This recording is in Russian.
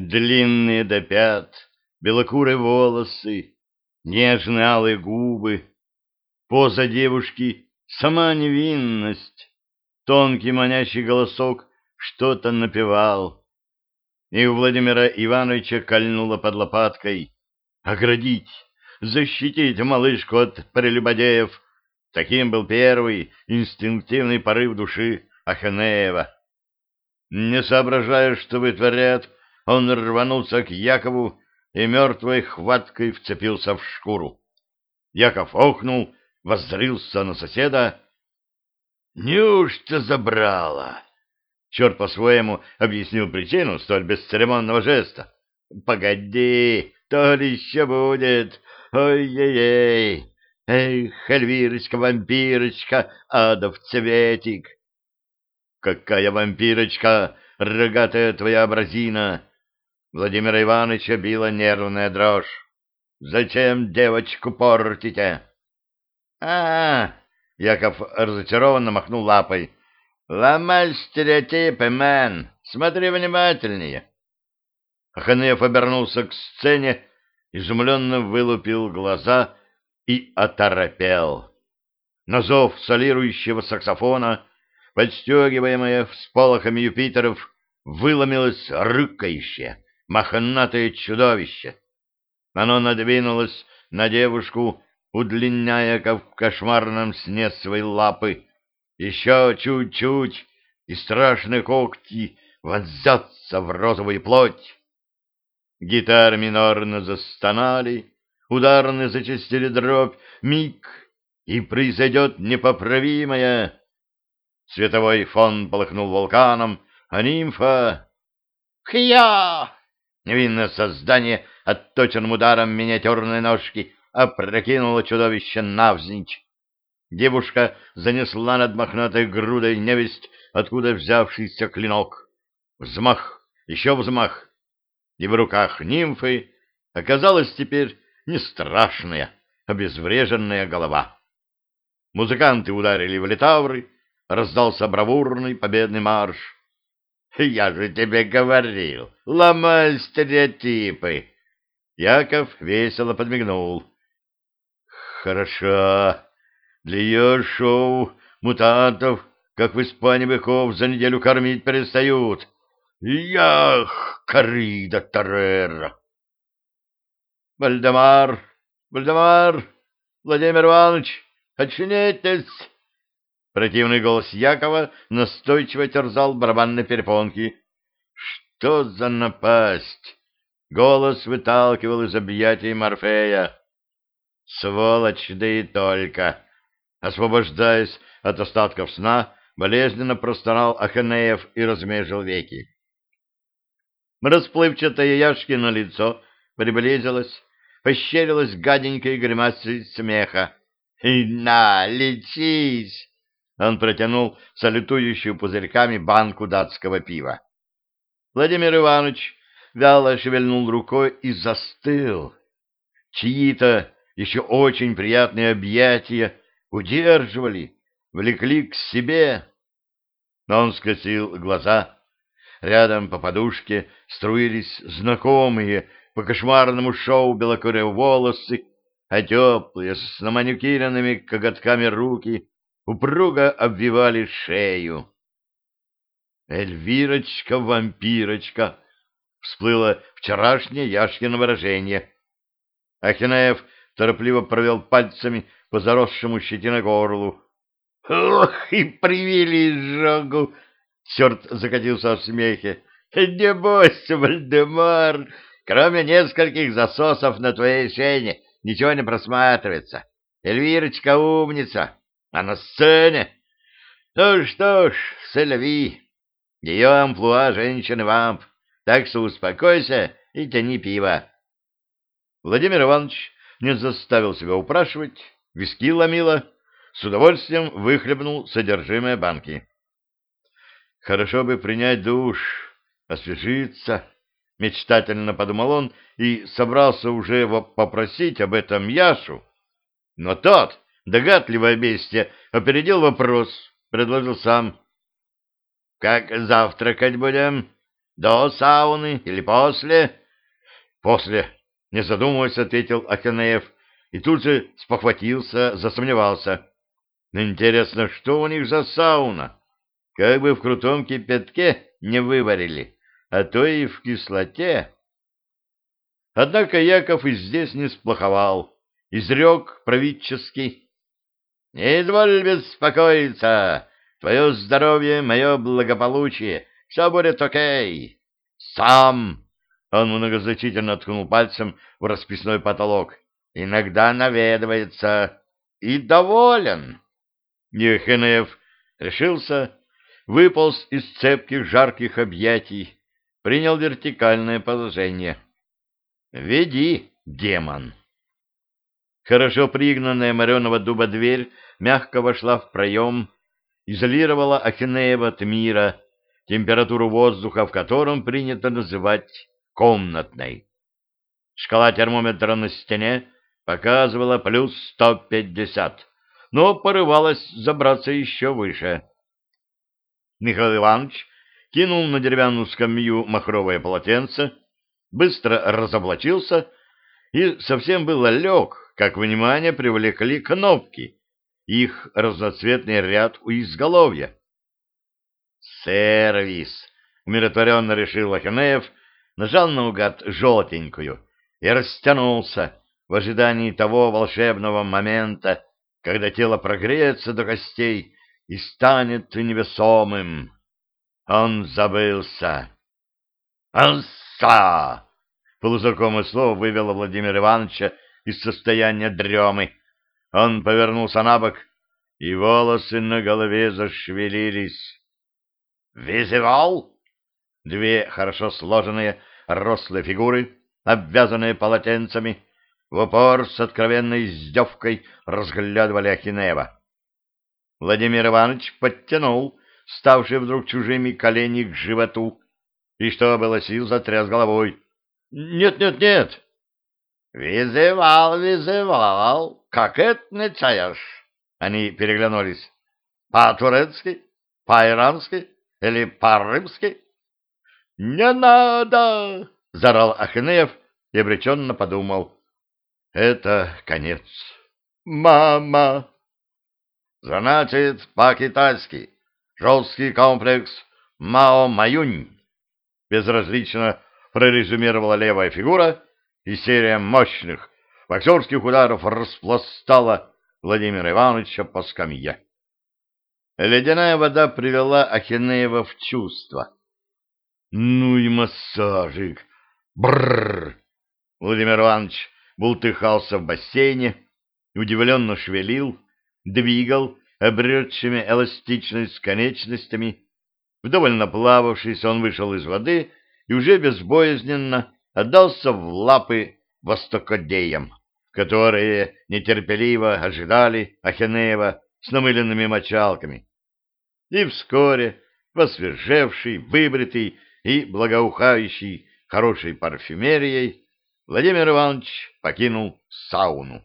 Длинные до пят, белокурые волосы, нежные алые губы, поза девушки — сама невинность, тонкий манящий голосок что-то напевал. И у Владимира Ивановича кольнуло под лопаткой. Оградить, защитить малышку от прелюбодеев. Таким был первый инстинктивный порыв души Аханеева. Не соображая, что вытворяет, он рванулся к Якову и мертвой хваткой вцепился в шкуру. Яков охнул, воззрился на соседа. «Неужто забрала?» Черт по-своему объяснил причину столь бесцеремонного жеста. «Погоди, то ли еще будет! Ой-ей-ей! Эх, Эльвирочка-вампирочка, адов цветик!» «Какая вампирочка, рогатая твоя образина!» Владимира Ивановича била нервная дрожь. «Зачем девочку портите?» а, -а, -а Яков разочарованно махнул лапой. «Ломай стереотипы, мэн! Смотри внимательнее!» Аханеев обернулся к сцене, изумленно вылупил глаза и оторопел. На зов солирующего саксофона, подстегиваемая всполохами Юпитеров, выломилось рыкающее, мохнатое чудовище. Оно надвинулось на девушку, удлиняя, как в кошмарном сне свои лапы. Еще чуть-чуть, и страшные когти вонзятся в розовую плоть. Гитары минорно застонали, ударные зачастили дробь, миг, и произойдет непоправимое. Световой фон полыхнул вулканом, а нимфа... «Хья!» Невинное создание отточенным ударом миниатюрной ножки опрокинуло чудовище навзничь. Девушка занесла над мохнатой грудой невесть, откуда взявшийся клинок. Взмах, еще взмах. И в руках нимфы оказалась теперь не страшная, обезвреженная голова. Музыканты ударили в литавры, раздался бравурный победный марш. «Я же тебе говорил, ломай стереотипы!» Яков весело подмигнул. «Хорошо. Для ее шоу мутантов, как в Испании быков, за неделю кормить перестают. Эх, коррида, тореро! Вальдемар, Вальдемар, Владимир Иванович, очнитесь! Противный голос Якова настойчиво терзал барабанные перепонки. Что за напасть? Голос выталкивал из объятий Морфея. Сволочь, да и только! Освобождаясь от остатков сна, болезненно простонал Аханеев и размежил веки. Расплывчатое Яшкино лицо приблизилось, пощерилось гаденькой гримасой смеха. «И на, лечись!» Он протянул салютующую пузырьками банку датского пива. Владимир Иванович вяло шевельнул рукой и застыл. Чьи-то еще очень приятные объятия удерживали, влекли к себе. Но он скосил глаза. Рядом по подушке струились знакомые по кошмарному шоу белокурые волосы, а теплые, с наманюкированными коготками руки упруго обвивали шею. «Эльвирочка-вампирочка!» — всплыло вчерашнее Яшкино выражение. Ахинаев торопливо провел пальцами по заросшему щетиной горлу. «Ох, и привели жогу!» Черт закатился в смехе. «Не бойся, Вальдемар, кроме нескольких засосов на твоей шее ничего не просматривается. Эльвирочка умница, а на сцене... Ну что ж, Сельви, ее амплуа женщины-вамп, так что успокойся и тяни пиво». Владимир Иванович не заставил себя упрашивать, виски ломило, с удовольствием выхлебнул содержимое банки. Хорошо бы принять душ, освежиться, мечтательно подумал он и собрался уже попросить об этом Яшу. Но тот, догадливое бестие, опередил вопрос, предложил сам. — Как завтракать будем? До сауны или после? После, не задумываясь, ответил Ахенеев и тут же спохватился, засомневался. Интересно, что у них за сауна? Как бы в крутом кипятке не выварили, а то и в кислоте. Однако Яков и здесь не сплоховал. Изрек правительский. — Не изволь беспокоиться, твое здоровье, мое благополучие, все будет окей. Сам, — он многозначительно ткнул пальцем в расписной потолок, — иногда наведывается и доволен. Ехенев решился, выполз из цепких жарких объятий, принял вертикальное положение. «Веди, демон!» Хорошо пригнанная мореного дуба дверь мягко вошла в проем, изолировала Ахинеева от мира, температуру воздуха в котором принято называть комнатной. Шкала термометра на стене показывала плюс сто пятьдесят но порывалась забраться еще выше. Михаил Иванович кинул на деревянную скамью махровое полотенце, быстро разоблачился и совсем было лег, как внимание привлекли кнопки, их разноцветный ряд у изголовья. «Сервис!» — умиротворенно решил Ахинеев, нажал наугад желтенькую и растянулся в ожидании того волшебного момента, когда тело прогреется до костей и станет невесомым. Он забылся. «Анса!» — полузнакомое слово вывело Владимира Ивановича из состояния дремы. Он повернулся на бок, и волосы на голове зашевелились. «Визивал?» Две хорошо сложенные рослые фигуры, обвязанные полотенцами, в упор с откровенной издевкой разглядывали Ахинеева. Владимир Иванович подтянул ставшие вдруг чужими колени к животу, и что было сил, затряс головой. «Нет, нет, нет!» «Визывал, визывал, как это не цаешь?» Они переглянулись. «По-турецки? По-ирански? Или по-рымски?» «Не надо!» — зарал Ахинеев и обреченно подумал. Это конец. Мама! Значит, по-китайски. Жесткий комплекс Мао-Маюнь. Безразлично прорезюмировала левая фигура, и серия мощных боксерских ударов распластала Владимира Ивановича по скамье. Ледяная вода привела Ахинеева в чувство. Ну и массажик! Бррр! Владимир Иванович бултыхался в бассейне, удивленно шевелил, двигал обретшими эластичность конечностями. Вдоволь наплававшись, он вышел из воды и уже безбоязненно отдался в лапы востокодеям, которые нетерпеливо ожидали Ахенеева с намыленными мочалками. И вскоре, посвежевший, выбритый и благоухающий хорошей парфюмерией, Владимир Иванович покинул сауну.